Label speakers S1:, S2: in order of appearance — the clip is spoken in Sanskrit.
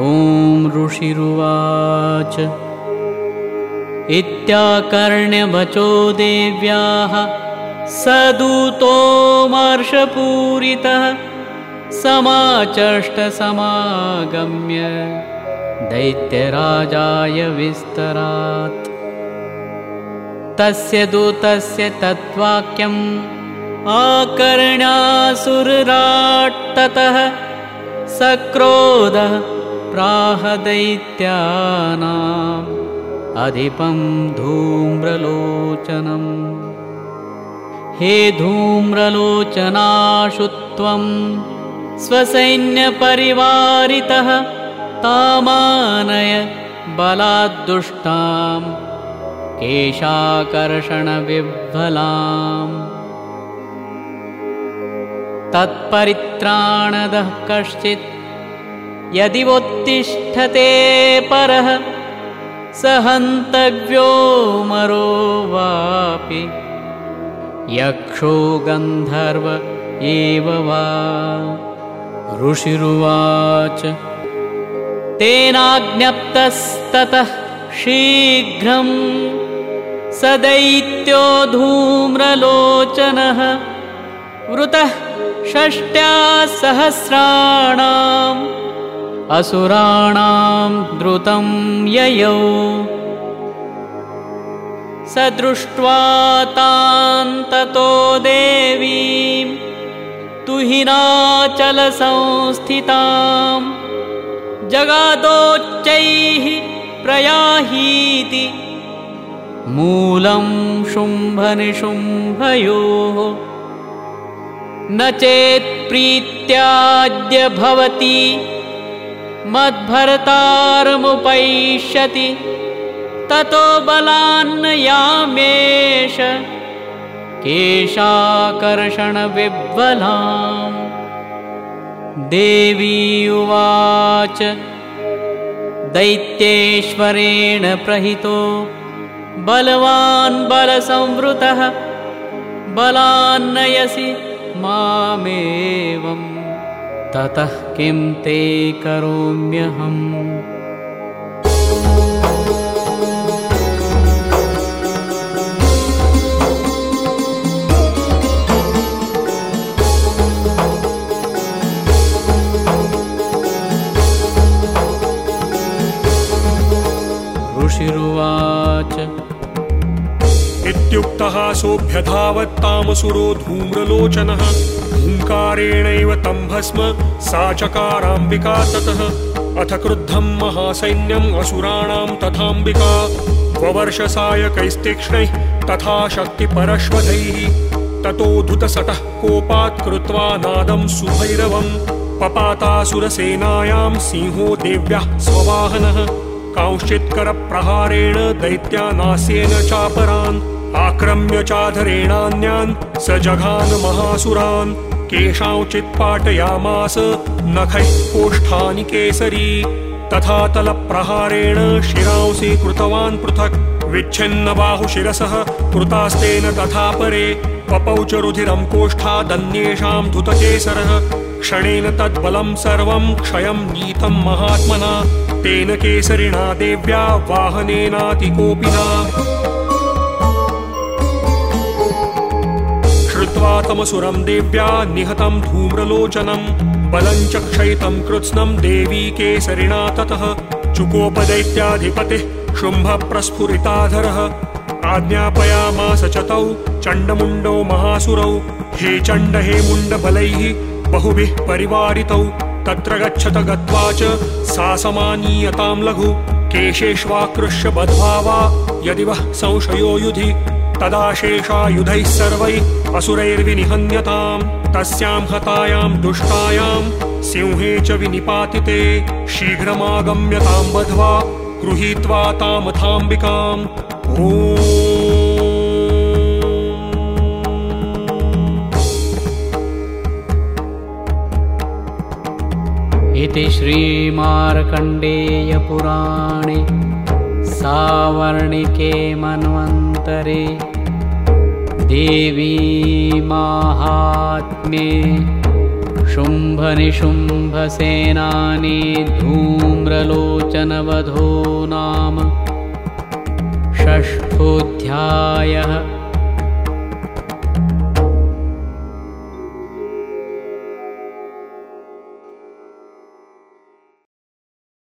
S1: ॐ ऋषिरुवाच। इत्याकर्ण्यवचो देव्याः सदूतोमर्षपूरितः समाचष्टसमागम्य दैत्यराजाय विस्तरात्। तस्य दूतस्य तत्त्वाक्यम् आकर्ण्यासुरराट्ततः सक्रोधः प्राहदैत्यानाम् अधिपं धूम्रलोचनम्। हे धूम्रलोचनाशु त्वं स्वसैन्यपरिवारितः तामानय बलाद्दुष्टां केशाकर्षणविह्वलाम्। तत्परित्राणदः कश्चित् यदि वोत्तिष्ठते परः स हन्तव्यो मरो वापि। यक्षो गन्धर्व एव वा। ऋषिरुवाच। तेनाज्ञप्तस्ततः शीघ्रम् स दैत्यो धूम्रलोचनः वृतः षष्ट्या सहस्राणाम् असुराणां द्रुतं ययौ। स दृष्ट्वा तां ततो देवीं तुहिनाचलसंस्थितां जगादोच्चैः प्रयाहीति मूलं शुम्भनिशुम्भयोः। न चेत्प्रीत्याद्य भवति मद्भर्तारमुपैष्यति। ततो बलान्न यामेष केशाकर्षणविह्वलाम्। देवी उवाच दैत्येश्वरेण प्रहितो बलवान् बलसंवृतः बलान्नयसि मामेवम् ततः किं ते करोम्यहम्? ऋषिरुवाच।
S2: इत्युक्तः सोऽभ्यधावत्तामसुरो धूम्रलोचनः हुङ्कारेणैव तं भस्म सा चकाराम्बिका ततः। अथ क्रुद्धं महासैन्यम् असुराणां तथाम्बिका। ववर्षसायकैस्तीक्ष्णैः तथा शक्तिपरश्वधैः। ततोऽधुतसटः कोपात् कृत्वा नादं सुभैरवम् पपातासुरसेनायां सिंहो देव्याः स्ववाहनः। कांश्चित्करप्रहारेण दैत्यानास्येन चापरान्। आक्रम्य चाधरेणान्यान् स जघान महासुरान् केषाञ्चित् पाटयामास नखैः कोष्ठानि केसरी। तथा तलप्रहारेण शिरांसि कृतवान् पृथक्। विच्छिन्न बाहुशिरसः कृतास्तेन तथा परे पपौ च रुधिरं कोष्ठादन्येषां धुतकेसरः। क्षणेन तद्बलं सर्वं क्षयं नीतं महात्मना। तेन केसरिणा देव्या वाहनेनातिकोपिना तमसुरं देव्या निहतं धूम्रलोचनं बलं च क्षयितं कृत्स्नं देवी केसरिणा ततः चुकोपदैत्याधिपतिः शुम्भप्रस्फुरिताधरः। आज्ञापयामास च तौ चण्डमुण्डौ महासुरौ हे चण्ड हे मुण्डबलैः बहुभिः परिवारितौ तत्र गच्छत गत्वा च सा समानीयतां लघु केशेष्वाकृष्य बद्ध्वा वा यदि वः संशयो युधि तदा शेषायुधैः सर्वैः असुरैर्विनिहन्यताम् तस्यां हतायां दुष्टायां सिंहे च विनिपातिते शीघ्रमागम्यतां बध्वा गृहीत्वा तामथाम्बिकाम्।
S1: इति श्रीमार्कण्डेयपुराणे सावर्णिके मन्वन्तरे देवी माहात्म्ये शुम्भनिशुम्भसेनानि धूम्र धूम्रलोचनवधो नाम। षष्ठोऽध्यायः